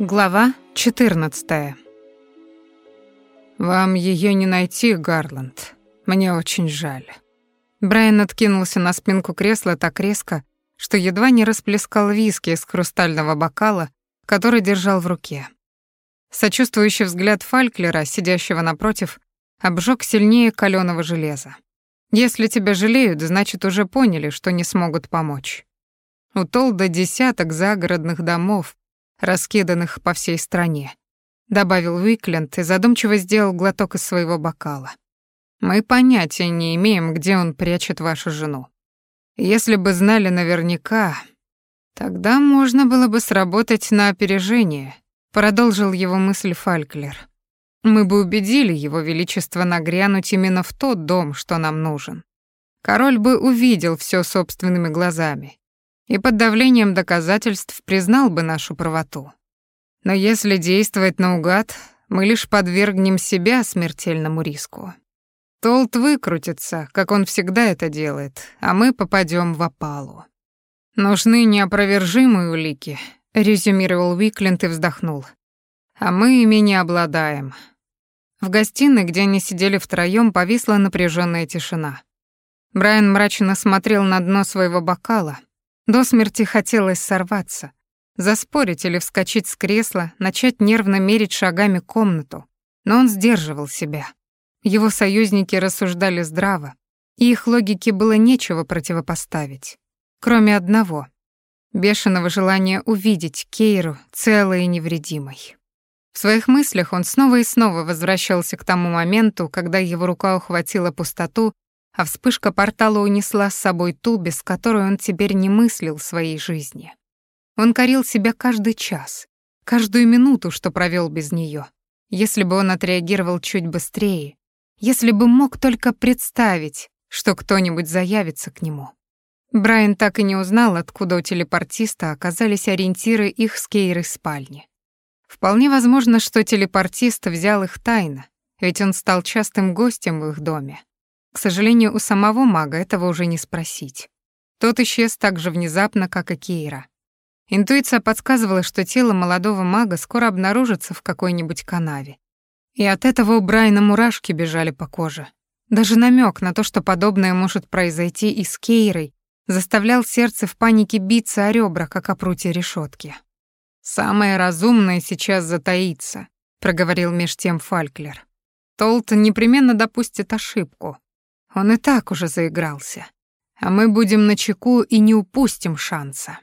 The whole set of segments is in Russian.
Глава 14. Вам ее не найти, Гарланд. Мне очень жаль. Брайан откинулся на спинку кресла так резко, что едва не расплескал виски из хрустального бокала, который держал в руке. Сочувствующий взгляд Фальклера, сидящего напротив, обжег сильнее каленого железа. Если тебя жалеют, значит, уже поняли, что не смогут помочь. У Толда десяток загородных домов, раскиданных по всей стране», — добавил Уикленд и задумчиво сделал глоток из своего бокала. «Мы понятия не имеем, где он прячет вашу жену. Если бы знали наверняка, тогда можно было бы сработать на опережение», — продолжил его мысль Фальклер. «Мы бы убедили его величество нагрянуть именно в тот дом, что нам нужен. Король бы увидел все собственными глазами, и под давлением доказательств признал бы нашу правоту. Но если действовать наугад, мы лишь подвергнем себя смертельному риску. Толт выкрутится, как он всегда это делает, а мы попадем в опалу. Нужны неопровержимые улики, резюмировал Уикленд и вздохнул. А мы ими не обладаем. В гостиной, где они сидели втроём, повисла напряженная тишина. Брайан мрачно смотрел на дно своего бокала, до смерти хотелось сорваться, заспорить или вскочить с кресла, начать нервно мерить шагами комнату, но он сдерживал себя. Его союзники рассуждали здраво, и их логике было нечего противопоставить, кроме одного — бешеного желания увидеть Кейру целой и невредимой. В своих мыслях он снова и снова возвращался к тому моменту, когда его рука ухватила пустоту а вспышка портала унесла с собой ту, без которой он теперь не мыслил своей жизни. Он корил себя каждый час, каждую минуту, что провел без нее. Если бы он отреагировал чуть быстрее, если бы мог только представить, что кто-нибудь заявится к нему. Брайан так и не узнал, откуда у телепортиста оказались ориентиры их с Кейрой спальни. Вполне возможно, что телепортист взял их тайно, ведь он стал частым гостем в их доме. К сожалению, у самого мага этого уже не спросить. Тот исчез так же внезапно, как и Кейра. Интуиция подсказывала, что тело молодого мага скоро обнаружится в какой-нибудь канаве. И от этого у Брайана мурашки бежали по коже. Даже намек на то, что подобное может произойти и с Кейрой, заставлял сердце в панике биться о ребра, как о прутье решетки. «Самое разумное сейчас затаиться», — проговорил меж тем Фальклер. «Толт непременно допустит ошибку, он и так уже заигрался. А мы будем на чеку и не упустим шанса.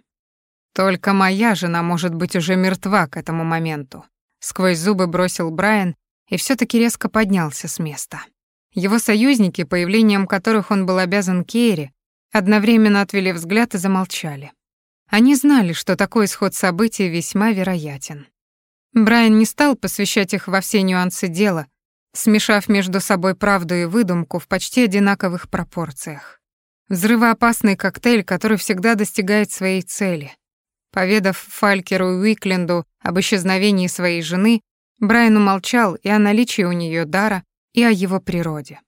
Только моя жена может быть уже мертва к этому моменту. Сквозь зубы бросил Брайан и все таки резко поднялся с места. Его союзники, появлением которых он был обязан Кейри, одновременно отвели взгляд и замолчали. Они знали, что такой исход событий весьма вероятен. Брайан не стал посвящать их во все нюансы дела, смешав между собой правду и выдумку в почти одинаковых пропорциях. Взрывоопасный коктейль, который всегда достигает своей цели. Поведав Фалькеру и Уикленду об исчезновении своей жены, Брайан умолчал и о наличии у нее дара, и о его природе.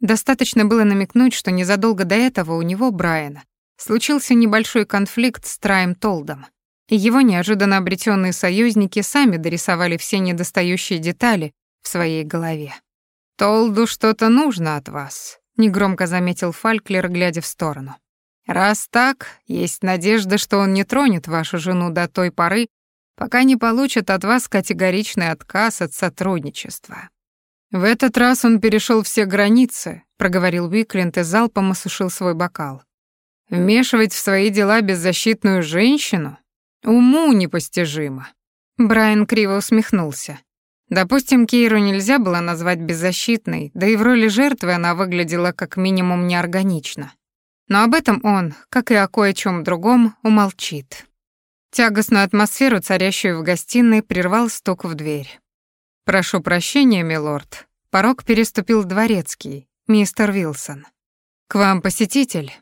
Достаточно было намекнуть, что незадолго до этого у него, Брайана, случился небольшой конфликт с Траем Толдом, и его неожиданно обретенные союзники сами дорисовали все недостающие детали, в своей голове. «Толду что-то нужно от вас», — негромко заметил Фальклер, глядя в сторону. «Раз так, есть надежда, что он не тронет вашу жену до той поры, пока не получит от вас категоричный отказ от сотрудничества». «В этот раз он перешел все границы», — проговорил Уикленд и залпом осушил свой бокал. «Вмешивать в свои дела беззащитную женщину? Уму непостижимо». Брайан криво усмехнулся. Допустим, Кейру нельзя было назвать беззащитной, да и в роли жертвы она выглядела как минимум неорганично. Но об этом он, как и о кое-чем другом, умолчит. Тягостную атмосферу, царящую в гостиной, прервал стук в дверь. «Прошу прощения, милорд». Порог переступил дворецкий, мистер Вилсон. «К вам посетитель.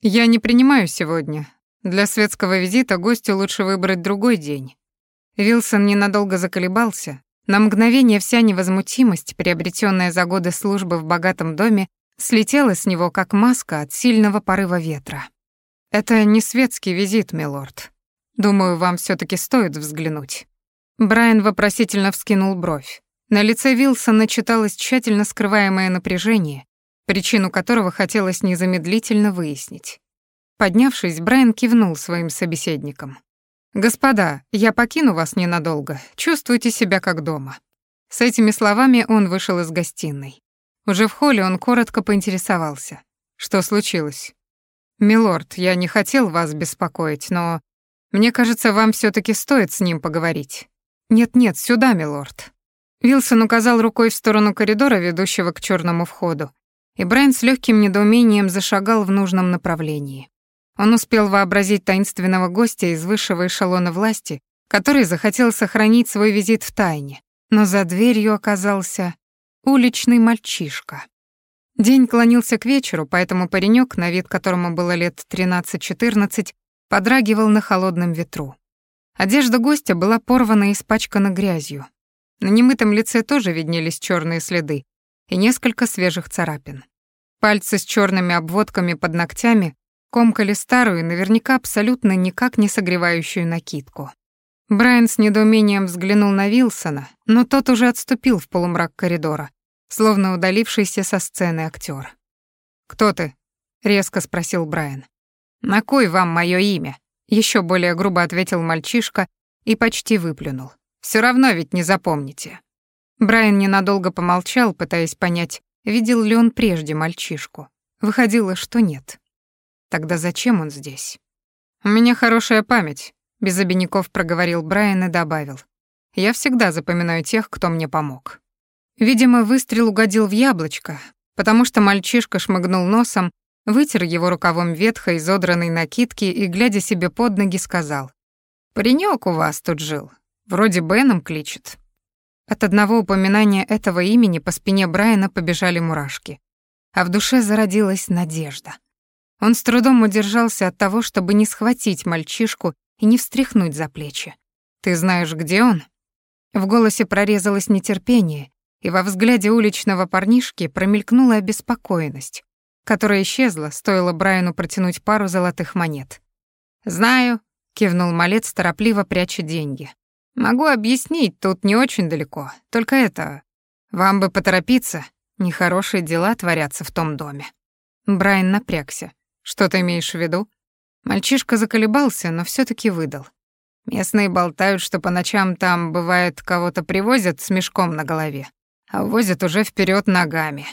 Я не принимаю сегодня. Для светского визита гостю лучше выбрать другой день». Вилсон ненадолго заколебался, на мгновение вся невозмутимость, приобретенная за годы службы в богатом доме, слетела с него, как маска от сильного порыва ветра. «Это не светский визит, милорд. Думаю, вам все таки стоит взглянуть». Брайан вопросительно вскинул бровь. На лице Вилсона читалось тщательно скрываемое напряжение, причину которого хотелось незамедлительно выяснить. Поднявшись, Брайан кивнул своим собеседникам. «Господа, я покину вас ненадолго. Чувствуйте себя как дома». С этими словами он вышел из гостиной. Уже в холле он коротко поинтересовался. «Что случилось?» «Милорд, я не хотел вас беспокоить, но мне кажется, вам все таки стоит с ним поговорить». «Нет-нет, сюда, милорд». Вилсон указал рукой в сторону коридора, ведущего к черному входу, и Брайан с легким недоумением зашагал в нужном направлении. Он успел вообразить таинственного гостя из высшего эшелона власти, который захотел сохранить свой визит в тайне, но за дверью оказался уличный мальчишка. День клонился к вечеру, поэтому паренек, на вид которому было лет 13-14, подрагивал на холодном ветру. Одежда гостя была порвана и испачкана грязью. На немытом лице тоже виднелись черные следы и несколько свежих царапин. Пальцы с черными обводками под ногтями комкали старую, наверняка абсолютно никак не согревающую накидку. Брайан с недоумением взглянул на Вилсона, но тот уже отступил в полумрак коридора, словно удалившийся со сцены актер. «Кто ты?» — резко спросил Брайан. «На кой вам мое имя?» — еще более грубо ответил мальчишка и почти выплюнул. Все равно ведь не запомните». Брайан ненадолго помолчал, пытаясь понять, видел ли он прежде мальчишку. Выходило, что нет. Тогда зачем он здесь? «У меня хорошая память», — без обиняков проговорил Брайан и добавил. «Я всегда запоминаю тех, кто мне помог». Видимо, выстрел угодил в яблочко, потому что мальчишка шмыгнул носом, вытер его рукавом ветхой изодранной накидки и, глядя себе под ноги, сказал. «Паренёк у вас тут жил. Вроде Беном кличет». От одного упоминания этого имени по спине Брайана побежали мурашки. А в душе зародилась надежда. Он с трудом удержался от того, чтобы не схватить мальчишку и не встряхнуть за плечи. «Ты знаешь, где он?» В голосе прорезалось нетерпение, и во взгляде уличного парнишки промелькнула обеспокоенность, которая исчезла, стоило Брайану протянуть пару золотых монет. «Знаю», — кивнул малец, торопливо пряча деньги. «Могу объяснить, тут не очень далеко. Только это... Вам бы поторопиться, нехорошие дела творятся в том доме». Брайан напрягся. «Что ты имеешь в виду?» Мальчишка заколебался, но все таки выдал. Местные болтают, что по ночам там, бывает, кого-то привозят с мешком на голове а увозят уже вперед ногами.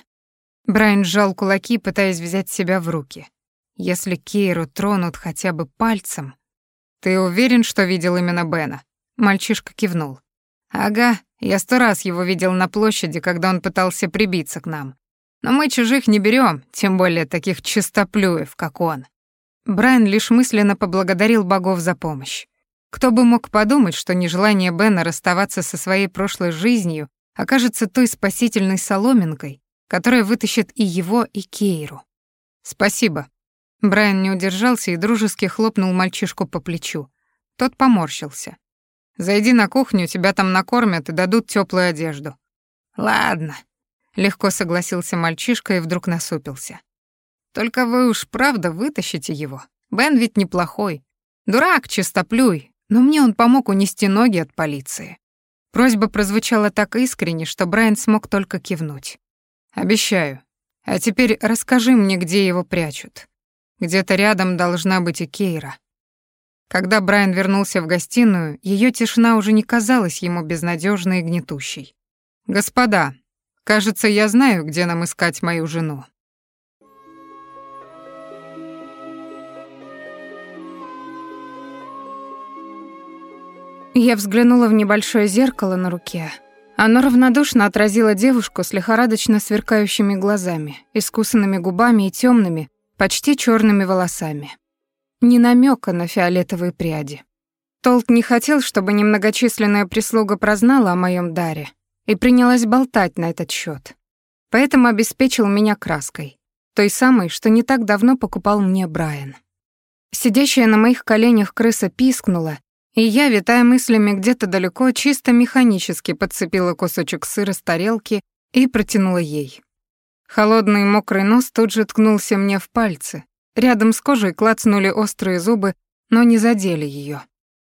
Брайан сжал кулаки, пытаясь взять себя в руки. Если Кейру тронут хотя бы пальцем... «Ты уверен, что видел именно Бена?» Мальчишка кивнул. «Ага, я сто раз его видел на площади, когда он пытался прибиться к нам. Но мы чужих не берем, тем более таких чистоплюев, как он». Брайан лишь мысленно поблагодарил богов за помощь. Кто бы мог подумать, что нежелание Бена расставаться со своей прошлой жизнью окажется той спасительной соломинкой, которая вытащит и его, и Кейру. «Спасибо». Брайан не удержался и дружески хлопнул мальчишку по плечу. Тот поморщился. «Зайди на кухню, тебя там накормят и дадут теплую одежду». «Ладно», — легко согласился мальчишка и вдруг насупился. «Только вы уж правда вытащите его. Бен ведь неплохой. Дурак, чистоплюй, но мне он помог унести ноги от полиции». Просьба прозвучала так искренне, что Брайан смог только кивнуть. «Обещаю. А теперь расскажи мне, где его прячут. Где-то рядом должна быть и Кейра». Когда Брайан вернулся в гостиную, ее тишина уже не казалась ему безнадежной и гнетущей. «Господа, кажется, я знаю, где нам искать мою жену». Я взглянула в небольшое зеркало на руке. Оно равнодушно отразило девушку с лихорадочно сверкающими глазами, искусанными губами и темными, почти черными волосами. Ни намека на фиолетовые пряди. Толк не хотел, чтобы немногочисленная прислуга прознала о моем даре и принялась болтать на этот счет. Поэтому обеспечил меня краской, той самой, что не так давно покупал мне Брайан. Сидящая на моих коленях крыса пискнула и я, витая мыслями где-то далеко, чисто механически подцепила кусочек сыра с тарелки и протянула ей. Холодный мокрый нос тут же ткнулся мне в пальцы. Рядом с кожей клацнули острые зубы, но не задели ее.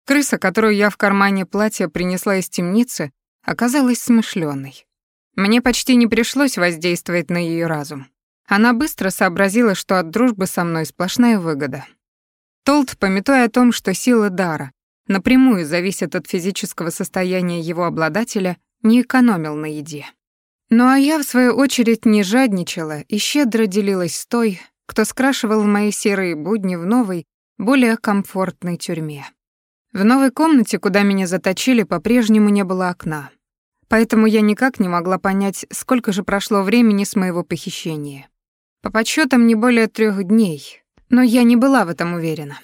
Крыса, которую я в кармане платья принесла из темницы, оказалась смышленой. Мне почти не пришлось воздействовать на ее разум. Она быстро сообразила, что от дружбы со мной сплошная выгода. Толт, пометуя о том, что сила дара напрямую зависит от физического состояния его обладателя, не экономил на еде. Ну а я, в свою очередь, не жадничала и щедро делилась с той, кто скрашивал мои серые будни в новой, более комфортной тюрьме. В новой комнате, куда меня заточили, по-прежнему не было окна. Поэтому я никак не могла понять, сколько же прошло времени с моего похищения. По подсчетам не более трех дней, но я не была в этом уверена.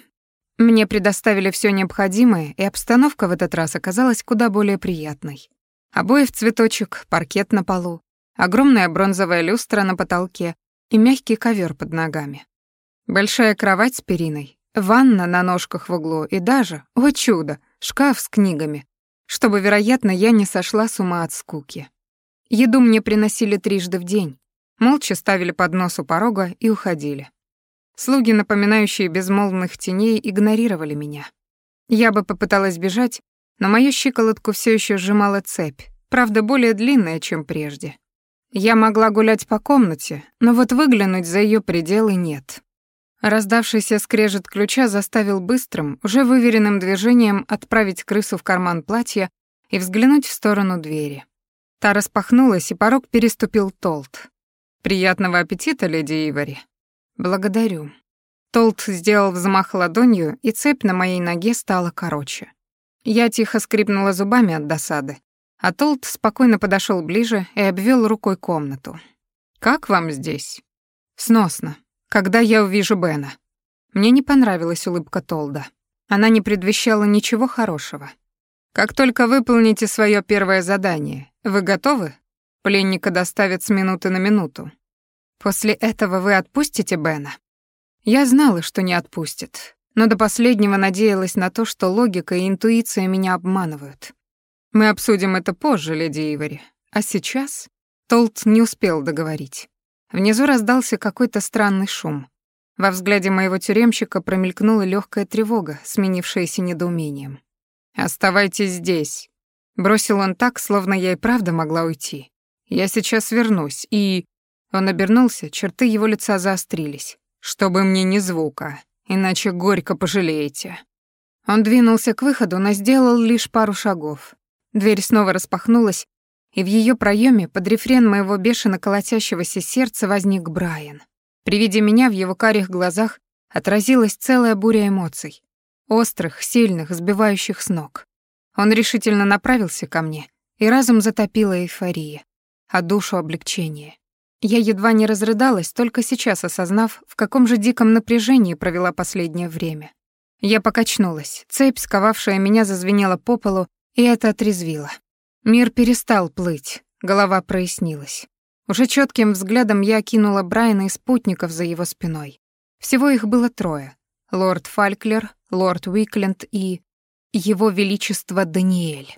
Мне предоставили все необходимое, и обстановка в этот раз оказалась куда более приятной. Обои в цветочек, паркет на полу, огромная бронзовая люстра на потолке и мягкий ковер под ногами. Большая кровать с периной, ванна на ножках в углу и даже, о чудо, шкаф с книгами, чтобы, вероятно, я не сошла с ума от скуки. Еду мне приносили трижды в день, молча ставили поднос у порога и уходили. Слуги, напоминающие безмолвных теней, игнорировали меня. Я бы попыталась бежать, но мою щиколотку все еще сжимала цепь, правда, более длинная, чем прежде. Я могла гулять по комнате, но вот выглянуть за ее пределы нет. Раздавшийся скрежет ключа заставил быстрым, уже выверенным движением отправить крысу в карман платья и взглянуть в сторону двери. Та распахнулась, и порог переступил Толт. «Приятного аппетита, леди Ивари». «Благодарю». Толт сделал взмах ладонью, и цепь на моей ноге стала короче. Я тихо скрипнула зубами от досады, а Толт спокойно подошел ближе и обвел рукой комнату. «Как вам здесь?» «Сносно. Когда я увижу Бена?» Мне не понравилась улыбка Толда. Она не предвещала ничего хорошего. «Как только выполните свое первое задание, вы готовы? Пленника доставят с минуты на минуту. После этого вы отпустите Бена?» Я знала, что не отпустит, но до последнего надеялась на то, что логика и интуиция меня обманывают. Мы обсудим это позже, леди Ивори. А сейчас Толт не успел договорить. Внизу раздался какой-то странный шум. Во взгляде моего тюремщика промелькнула легкая тревога, сменившаяся недоумением. «Оставайтесь здесь», — бросил он так, словно я и правда могла уйти. «Я сейчас вернусь, и...» Он обернулся, черты его лица заострились. «Чтобы мне ни звука иначе горько пожалеете». Он двинулся к выходу, но сделал лишь пару шагов. Дверь снова распахнулась, и в ее проеме под рефрен моего бешено колотящегося сердца возник Брайан. При виде меня в его карих глазах отразилась целая буря эмоций. Острых, сильных, сбивающих с ног. Он решительно направился ко мне, и разум затопила эйфория, а душу облегчение. Я едва не разрыдалась, только сейчас осознав, в каком же диком напряжении провела последнее время. Я покачнулась, цепь, сковавшая меня, зазвенела по полу, и это отрезвило. Мир перестал плыть, голова прояснилась. Уже четким взглядом я окинула Брайана и спутников за его спиной. Всего их было трое. Лорд Фальклер, лорд Уикленд и... Его Величество Даниэль.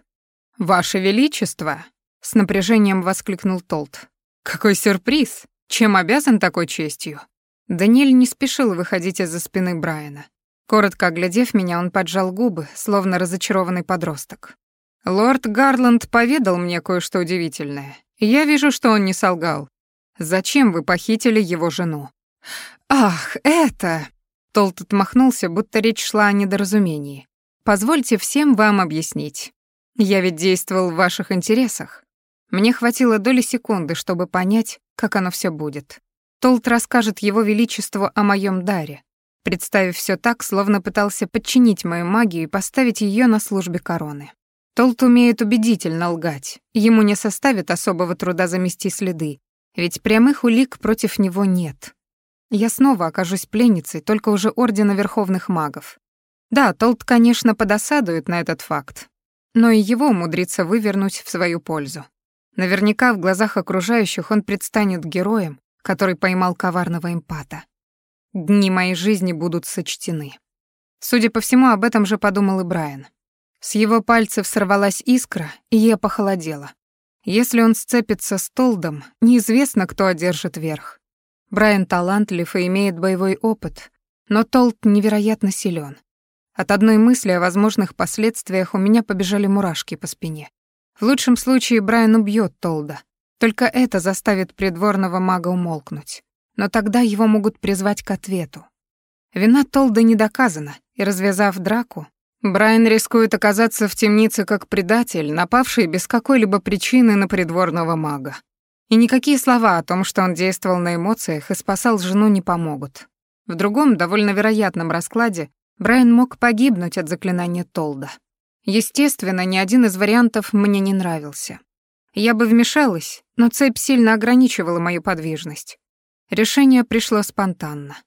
«Ваше Величество!» — с напряжением воскликнул Толт. Какой сюрприз! Чем обязан такой честью? Даниэль не спешил выходить из-за спины Брайана. Коротко оглядев меня, он поджал губы, словно разочарованный подросток. «Лорд Гарланд поведал мне кое-что удивительное. Я вижу, что он не солгал. Зачем вы похитили его жену?» «Ах, это...» Толт отмахнулся, будто речь шла о недоразумении. «Позвольте всем вам объяснить. Я ведь действовал в ваших интересах. Мне хватило доли секунды, чтобы понять, как оно все будет. Толт расскажет его величеству о моем даре, представив все так, словно пытался подчинить мою магию и поставить ее на службе короны. Толт умеет убедительно лгать, ему не составит особого труда замести следы, ведь прямых улик против него нет. Я снова окажусь пленницей, только уже Ордена Верховных Магов. Да, Толт, конечно, подосадует на этот факт, но и его умудрится вывернуть в свою пользу. Наверняка в глазах окружающих он предстанет героем, который поймал коварного эмпата. Дни моей жизни будут сочтены. Судя по всему, об этом же подумал и Брайан. С его пальцев сорвалась искра, и я похолодела. Если он сцепится с Толдом, неизвестно, кто одержит верх. Брайан талантлив и имеет боевой опыт, но Толд невероятно силен. От одной мысли о возможных последствиях у меня побежали мурашки по спине. В лучшем случае Брайан убьет Толда. Только это заставит придворного мага умолкнуть. Но тогда его могут призвать к ответу. Вина Толда не доказана, и развязав драку, Брайан рискует оказаться в темнице как предатель, напавший без какой-либо причины на придворного мага. И никакие слова о том, что он действовал на эмоциях и спасал жену, не помогут. В другом, довольно вероятном раскладе Брайан мог погибнуть от заклинания Толда. Естественно, ни один из вариантов мне не нравился. Я бы вмешалась, но цепь сильно ограничивала мою подвижность. Решение пришло спонтанно.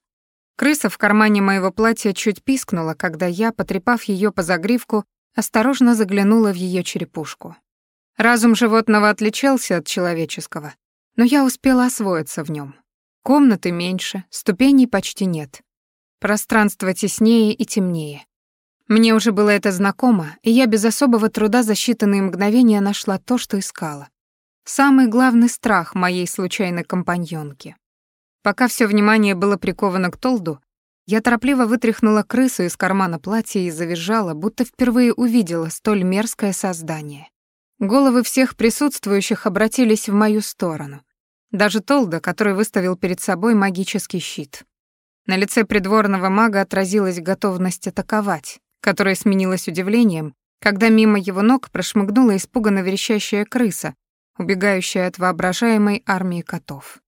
Крыса в кармане моего платья чуть пискнула, когда я, потрепав ее по загривку, осторожно заглянула в ее черепушку. Разум животного отличался от человеческого, но я успела освоиться в нем. Комнаты меньше, ступеней почти нет. Пространство теснее и темнее. Мне уже было это знакомо, и я без особого труда за считанные мгновения нашла то, что искала. Самый главный страх моей случайной компаньонки. Пока все внимание было приковано к Толду, я торопливо вытряхнула крысу из кармана платья и завизжала, будто впервые увидела столь мерзкое создание. Головы всех присутствующих обратились в мою сторону. Даже Толда, который выставил перед собой магический щит. На лице придворного мага отразилась готовность атаковать, которое сменилось удивлением, когда мимо его ног прошмыгнула испуганно верещащая крыса, убегающая от воображаемой армии котов.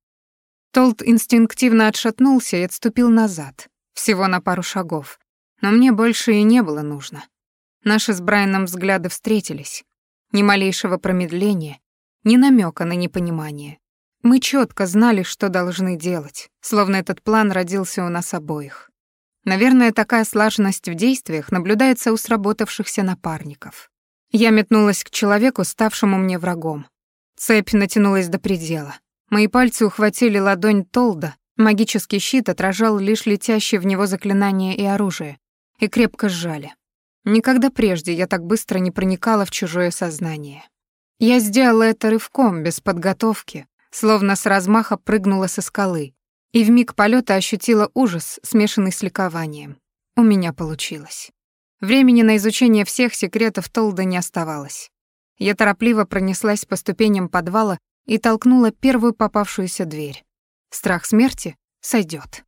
Толт инстинктивно отшатнулся и отступил назад, всего на пару шагов, но мне больше и не было нужно. Наши с Брайаном взгляды встретились. Ни малейшего промедления, ни намека на непонимание. Мы четко знали, что должны делать, словно этот план родился у нас обоих. Наверное, такая слаженность в действиях наблюдается у сработавшихся напарников. Я метнулась к человеку, ставшему мне врагом. Цепь натянулась до предела. Мои пальцы ухватили ладонь Толда, магический щит отражал лишь летящие в него заклинания и оружие, и крепко сжали. Никогда прежде я так быстро не проникала в чужое сознание. Я сделала это рывком, без подготовки, словно с размаха прыгнула со скалы, и в миг полета ощутила ужас, смешанный с ликованием. У меня получилось. Времени на изучение всех секретов Толда не оставалось. Я торопливо пронеслась по ступеням подвала и толкнула первую попавшуюся дверь. Страх смерти сойдет.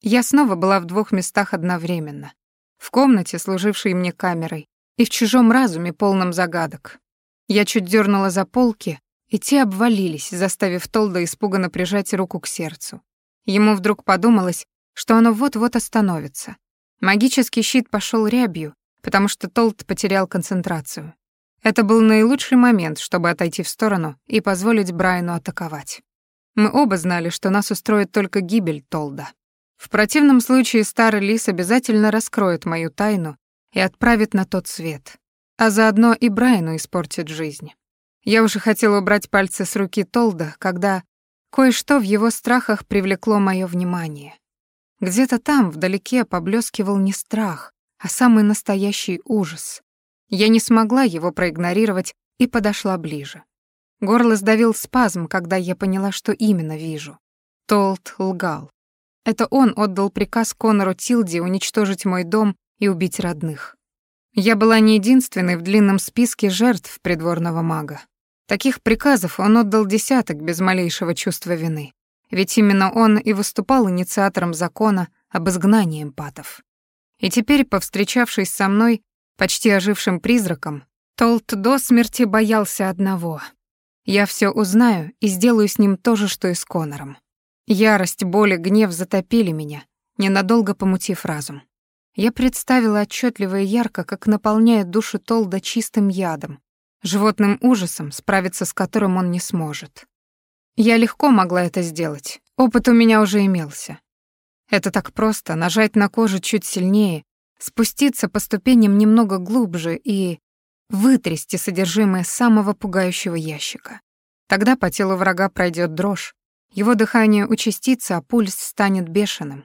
Я снова была в двух местах одновременно. В комнате, служившей мне камерой, и в чужом разуме, полном загадок. Я чуть дернула за полки, и те обвалились, заставив Толда испуганно прижать руку к сердцу. Ему вдруг подумалось, что оно вот-вот остановится. Магический щит пошел рябью, потому что Толт потерял концентрацию. Это был наилучший момент, чтобы отойти в сторону и позволить Брайану атаковать. Мы оба знали, что нас устроит только гибель Толда. В противном случае старый лис обязательно раскроет мою тайну и отправит на тот свет, а заодно и Брайану испортит жизнь. Я уже хотела убрать пальцы с руки Толда, когда Кое-что в его страхах привлекло мое внимание. Где-то там, вдалеке, поблескивал не страх, а самый настоящий ужас. Я не смогла его проигнорировать и подошла ближе. Горло сдавил спазм, когда я поняла, что именно вижу. Толт лгал. Это он отдал приказ Конору Тилди уничтожить мой дом и убить родных. Я была не единственной в длинном списке жертв придворного мага. Таких приказов он отдал десяток без малейшего чувства вины. Ведь именно он и выступал инициатором закона об изгнании эмпатов. И теперь, повстречавшись со мной, почти ожившим призраком, Толт до смерти боялся одного. Я все узнаю и сделаю с ним то же, что и с Конором. Ярость, боль и гнев затопили меня, ненадолго помутив разум. Я представила отчетливо и ярко, как наполняет душу Толда чистым ядом, животным ужасом, справиться с которым он не сможет. Я легко могла это сделать, опыт у меня уже имелся. Это так просто, нажать на кожу чуть сильнее, спуститься по ступеням немного глубже и вытрясти содержимое самого пугающего ящика. Тогда по телу врага пройдет дрожь, его дыхание участится, а пульс станет бешеным.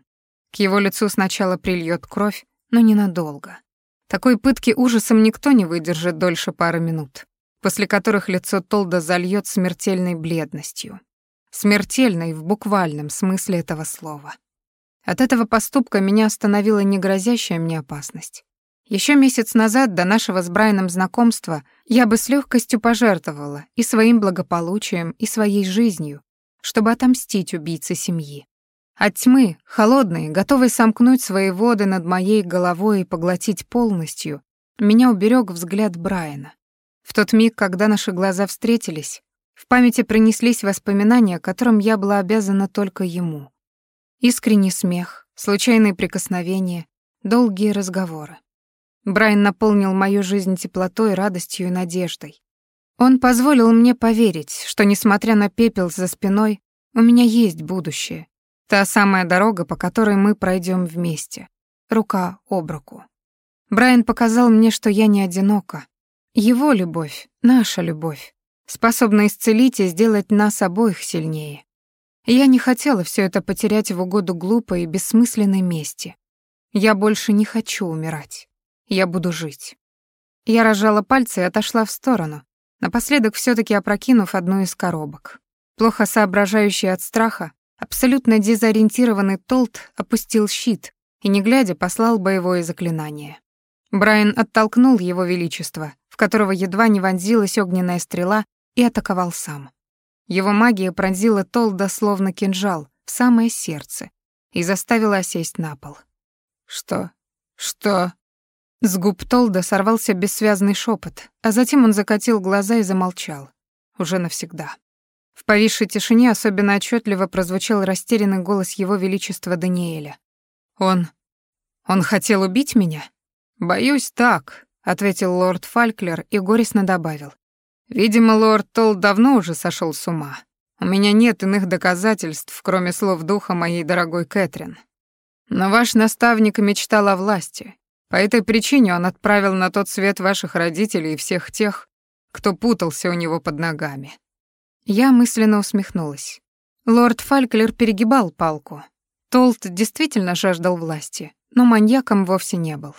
К его лицу сначала прильет кровь, но ненадолго. Такой пытки ужасом никто не выдержит дольше пары минут после которых лицо Толда зальет смертельной бледностью. Смертельной в буквальном смысле этого слова. От этого поступка меня остановила не грозящая мне опасность. Еще месяц назад, до нашего с Брайаном знакомства, я бы с легкостью пожертвовала и своим благополучием, и своей жизнью, чтобы отомстить убийце семьи. От тьмы, холодной, готовой сомкнуть свои воды над моей головой и поглотить полностью, меня уберег взгляд Брайана. В тот миг, когда наши глаза встретились, в памяти пронеслись воспоминания, которым я была обязана только ему. Искренний смех, случайные прикосновения, долгие разговоры. Брайан наполнил мою жизнь теплотой, радостью и надеждой. Он позволил мне поверить, что, несмотря на пепел за спиной, у меня есть будущее. Та самая дорога, по которой мы пройдем вместе. Рука об руку. Брайан показал мне, что я не одинока. Его любовь, наша любовь, способна исцелить и сделать нас обоих сильнее. Я не хотела все это потерять в угоду глупой и бессмысленной мести. Я больше не хочу умирать. Я буду жить. Я разжала пальцы и отошла в сторону, напоследок все таки опрокинув одну из коробок. Плохо соображающий от страха, абсолютно дезориентированный Толт опустил щит и, не глядя, послал боевое заклинание. Брайан оттолкнул его величество, в которого едва не вонзилась огненная стрела, и атаковал сам. Его магия пронзила Толда словно кинжал в самое сердце и заставила осесть на пол. «Что? Что?» С губ Толда сорвался бессвязный шепот, а затем он закатил глаза и замолчал. Уже навсегда. В повисшей тишине особенно отчетливо прозвучал растерянный голос его величества Даниэля. «Он... он хотел убить меня?» «Боюсь, так», — ответил лорд Фальклер и горестно добавил. «Видимо, лорд Толд давно уже сошел с ума. У меня нет иных доказательств, кроме слов духа моей дорогой Кэтрин. Но ваш наставник мечтал о власти, по этой причине он отправил на тот свет ваших родителей и всех тех, кто путался у него под ногами. Я мысленно усмехнулась. Лорд Фальклер перегибал палку. Толт действительно жаждал власти, но маньяком вовсе не был.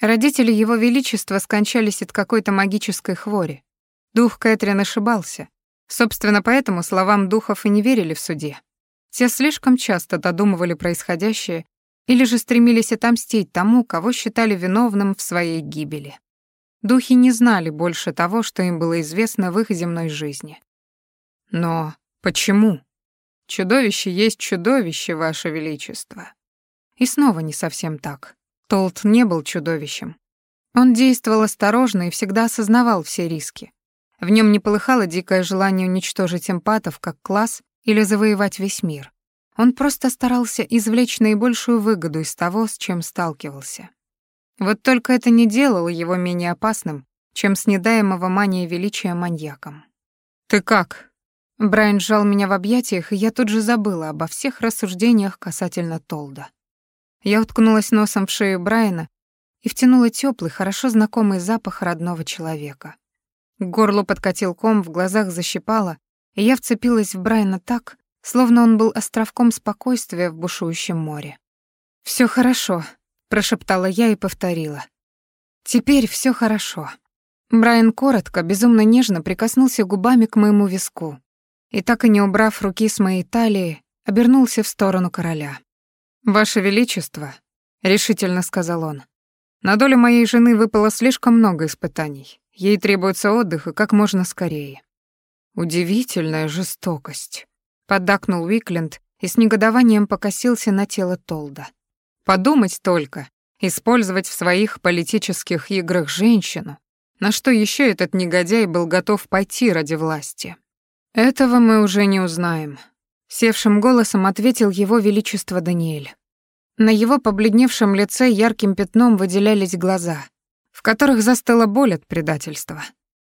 Родители его величества скончались от какой-то магической хвори. Дух Кэтрин ошибался. Собственно, поэтому словам духов и не верили в суде. Те слишком часто додумывали происходящее или же стремились отомстить тому, кого считали виновным в своей гибели. Духи не знали больше того, что им было известно в их земной жизни. Но почему? Чудовище есть чудовище, Ваше Величество. И снова не совсем так. Толт не был чудовищем. Он действовал осторожно и всегда осознавал все риски. В нем не полыхало дикое желание уничтожить эмпатов как класс или завоевать весь мир. Он просто старался извлечь наибольшую выгоду из того, с чем сталкивался. Вот только это не делало его менее опасным, чем с недаемого мания величия маньяком. «Ты как?» Брайан сжал меня в объятиях, и я тут же забыла обо всех рассуждениях касательно Толда. Я уткнулась носом в шею Брайана и втянула теплый, хорошо знакомый запах родного человека. К горлу подкатил ком, в глазах защипало, и я вцепилась в Брайана так, словно он был островком спокойствия в бушующем море. «Всё хорошо», — прошептала я и повторила. «Теперь всё хорошо». Брайан коротко, безумно нежно прикоснулся губами к моему виску и, так и не убрав руки с моей талии, обернулся в сторону короля. «Ваше Величество», — решительно сказал он, — «на долю моей жены выпало слишком много испытаний. Ей требуется отдых и как можно скорее». «Удивительная жестокость», поддакнул Уикленд и с негодованием покосился на тело Толда. Подумать только, использовать в своих политических играх женщину, на что еще этот негодяй был готов пойти ради власти. Этого мы уже не узнаем, севшим голосом ответил его величество Даниэль. На его побледневшем лице ярким пятном выделялись глаза, в которых застыла боль от предательства.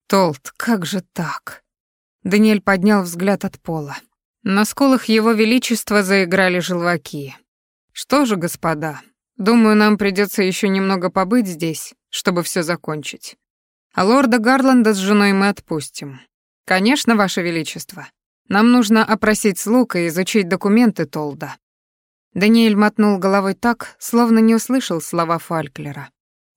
Толд, как же так? Даниэль поднял взгляд от пола. На скулах его величества заиграли желваки. Что же, господа, думаю, нам придется еще немного побыть здесь, чтобы все закончить. А лорда Гарланда с женой мы отпустим. Конечно, ваше величество. Нам нужно опросить слуг и изучить документы Толда. Даниэль мотнул головой так, словно не услышал слова Фальклера.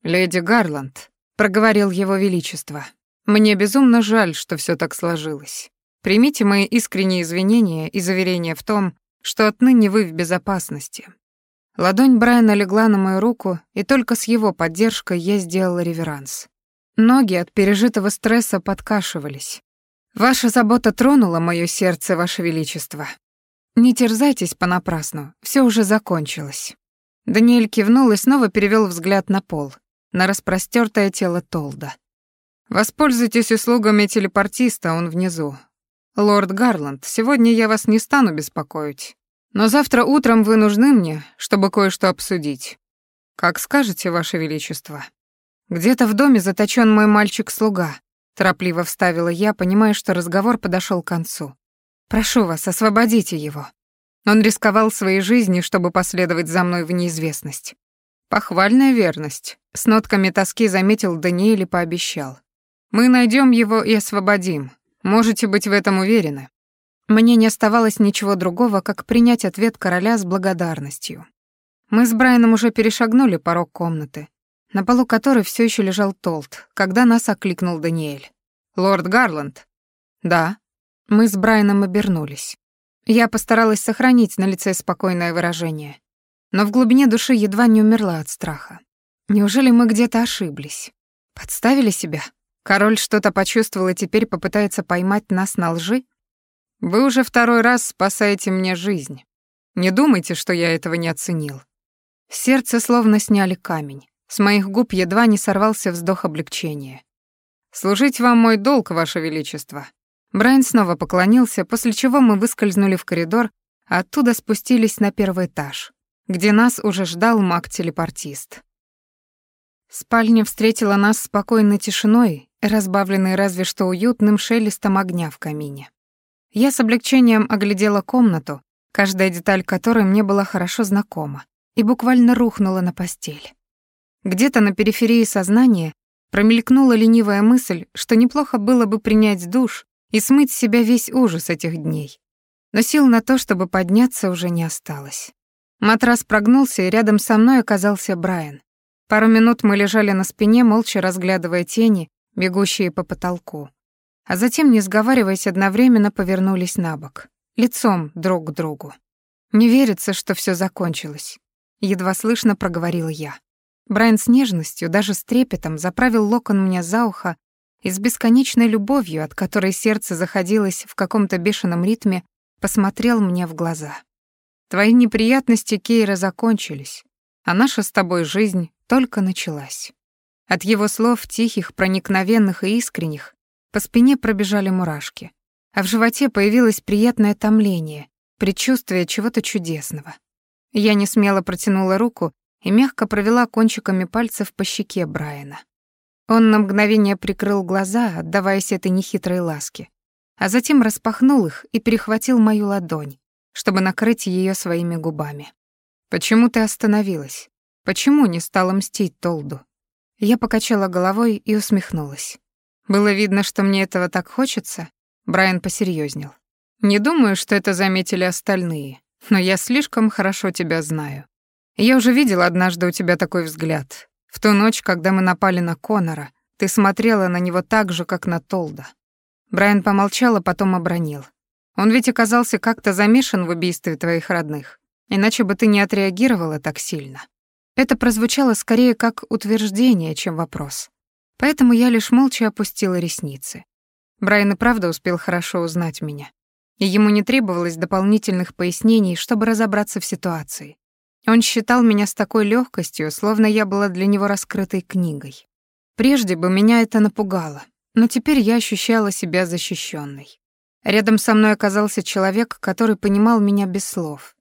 «Леди Гарланд», — проговорил его величество, — «мне безумно жаль, что все так сложилось. Примите мои искренние извинения и заверения в том, что отныне вы в безопасности. Ладонь Брайана легла на мою руку, и только с его поддержкой я сделала реверанс. Ноги от пережитого стресса подкашивались. Ваша забота тронула моё сердце, Ваше Величество. Не терзайтесь понапрасну, всё уже закончилось. Даниэль кивнул и снова перевёл взгляд на пол, на распростёртое тело Толда. Воспользуйтесь услугами телепортиста, он внизу. Лорд Гарланд, сегодня я вас не стану беспокоить. Но завтра утром вы нужны мне, чтобы кое-что обсудить. Как скажете, Ваше Величество. Где-то в доме заточен мой мальчик-слуга, торопливо вставила я, понимая, что разговор подошел к концу. Прошу вас, освободите его. Он рисковал своей жизнью, чтобы последовать за мной в неизвестность. Похвальная верность, с нотками тоски заметил Даниэль и пообещал. Мы найдем его и освободим. Можете быть в этом уверены. Мне не оставалось ничего другого, как принять ответ короля с благодарностью. Мы с Брайаном уже перешагнули порог комнаты, на полу которой все еще лежал Толт, когда нас окликнул Даниэль. «Лорд Гарланд?» «Да». Мы с Брайаном обернулись. Я постаралась сохранить на лице спокойное выражение, но в глубине души едва не умерла от страха. Неужели мы где-то ошиблись? Подставили себя? Король что-то почувствовал и теперь попытается поймать нас на лжи? Вы уже второй раз спасаете мне жизнь. Не думайте, что я этого не оценил. Сердце словно сняли камень. С моих губ едва не сорвался вздох облегчения. «Служить вам мой долг, Ваше Величество». Брайан снова поклонился, после чего мы выскользнули в коридор, а оттуда спустились на первый этаж, где нас уже ждал маг-телепортист. Спальня встретила нас спокойной тишиной, разбавленной разве что уютным шелестом огня в камине. Я с облегчением оглядела комнату, каждая деталь которой мне была хорошо знакома, и буквально рухнула на постель. Где-то на периферии сознания промелькнула ленивая мысль, что неплохо было бы принять душ и смыть с себя весь ужас этих дней. Но сил на то, чтобы подняться, уже не осталось. Матрас прогнулся, и рядом со мной оказался Брайан. Пару минут мы лежали на спине, молча разглядывая тени, бегущие по потолку а затем, не сговариваясь, одновременно повернулись на бок, лицом друг к другу. Не верится, что все закончилось. Едва слышно проговорил я. Брайан с нежностью, даже с трепетом, заправил локон мне за ухо и с бесконечной любовью, от которой сердце заходилось в каком-то бешеном ритме, посмотрел мне в глаза. Твои неприятности, Кейра, закончились, а наша с тобой жизнь только началась. От его слов, тихих, проникновенных и искренних, по спине пробежали мурашки, а в животе появилось приятное томление, предчувствие чего-то чудесного. Я не смело протянула руку и мягко провела кончиками пальцев по щеке Брайана. Он на мгновение прикрыл глаза, отдаваясь этой нехитрой ласке, а затем распахнул их и перехватил мою ладонь, чтобы накрыть ее своими губами. «Почему ты остановилась? Почему не стала мстить Толду?» Я покачала головой и усмехнулась. Было видно, что мне этого так хочется. Брайан посерьезнел. Не думаю, что это заметили остальные, но я слишком хорошо тебя знаю. Я уже видела однажды у тебя такой взгляд. В ту ночь, когда мы напали на Конора, ты смотрела на него так же, как на Толда. Брайан помолчал, а потом обронил. Он ведь оказался как-то замешан в убийстве твоих родных, иначе бы ты не отреагировала так сильно. Это прозвучало скорее как утверждение, чем вопрос. Поэтому я лишь молча опустила ресницы. Брайан и правда успел хорошо узнать меня. И ему не требовалось дополнительных пояснений, чтобы разобраться в ситуации. Он считал меня с такой легкостью, словно я была для него раскрытой книгой. Прежде бы меня это напугало, но теперь я ощущала себя защищенной. Рядом со мной оказался человек, который понимал меня без слов.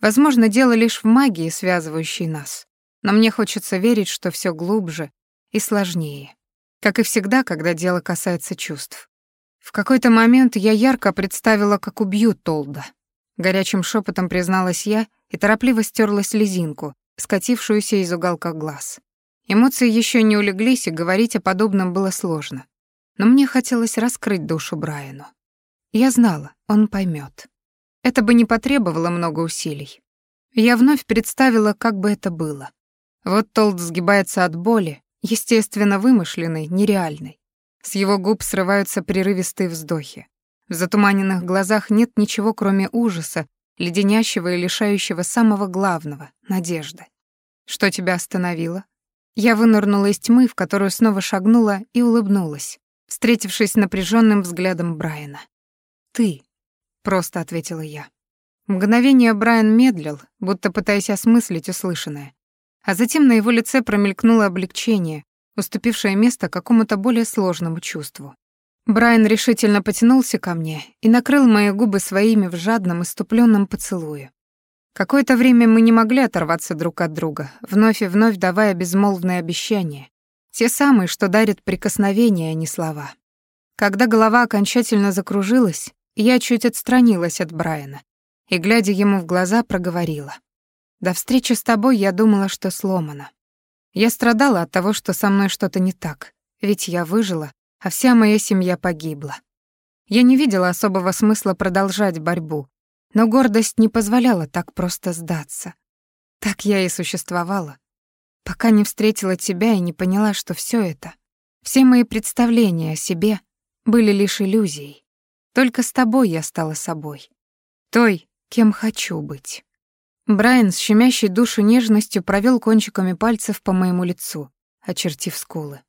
Возможно, дело лишь в магии, связывающей нас. Но мне хочется верить, что все глубже и сложнее. Как и всегда, когда дело касается чувств. В какой-то момент я ярко представила, как убью Толда. Горячим шепотом призналась я и торопливо стерла слезинку, скатившуюся из уголка глаз. Эмоции еще не улеглись, и говорить о подобном было сложно. Но мне хотелось раскрыть душу Брайану. Я знала, он поймет. Это бы не потребовало много усилий. Я вновь представила, как бы это было. Вот Толд сгибается от боли, естественно вымышленный, нереальный. С его губ срываются прерывистые вздохи. В затуманенных глазах нет ничего, кроме ужаса леденящего и лишающего самого главного — надежды. Что тебя остановило? Я вынырнула из тьмы, в которую снова шагнула и улыбнулась, встретившись с напряженным взглядом Брайана. «Ты», — просто ответила я. Мгновение Брайан медлил, будто пытаясь осмыслить услышанное, а затем на его лице промелькнуло облегчение, уступившее место какому-то более сложному чувству. Брайан решительно потянулся ко мне и накрыл мои губы своими в жадном, иступленном поцелуе. Какое-то время мы не могли оторваться друг от друга, вновь и вновь давая безмолвные обещания, те самые, что дарят прикосновения, а не слова. Когда голова окончательно закружилась, я чуть отстранилась от Брайана и, глядя ему в глаза, проговорила. До встречи с тобой я думала, что сломана. Я страдала от того, что со мной что-то не так, ведь я выжила, а вся моя семья погибла. Я не видела особого смысла продолжать борьбу, но гордость не позволяла так просто сдаться. Так я и существовала, пока не встретила тебя и не поняла, что все это, все мои представления о себе были лишь иллюзией. Только с тобой я стала собой, той, кем хочу быть. Брайан с щемящей душу нежностью провел кончиками пальцев по моему лицу, очертив скулы.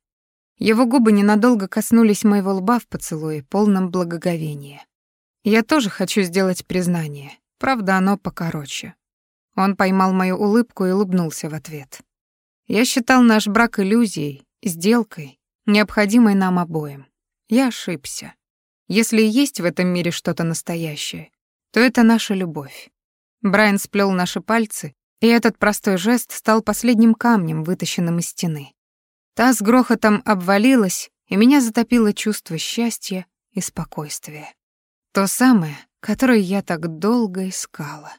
Его губы ненадолго коснулись моего лба в поцелуе, полном благоговения. Я тоже хочу сделать признание, правда, оно покороче. Он поймал мою улыбку и улыбнулся в ответ. Я считал наш брак иллюзией, сделкой, необходимой нам обоим. Я ошибся. Если и есть в этом мире что-то настоящее, то это наша любовь. Брайан сплел наши пальцы, и этот простой жест стал последним камнем, вытащенным из стены. Та с грохотом обвалилась, и меня затопило чувство счастья и спокойствия. То самое, которое я так долго искала.